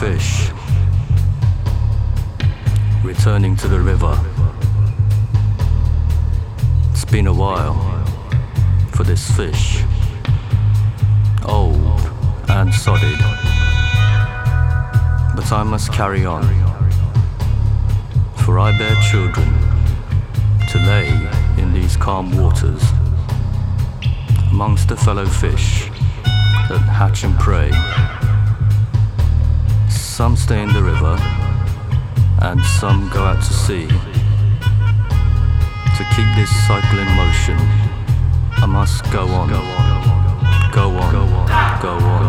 Fish returning to the river. It's been a while for this fish, old and sodded. But I must carry on, for I bear children to lay in these calm waters amongst the fellow fish that hatch and prey. Some stay in the river, and some go out to sea. To keep this cycle in motion, I must go on, go on, go on, go on.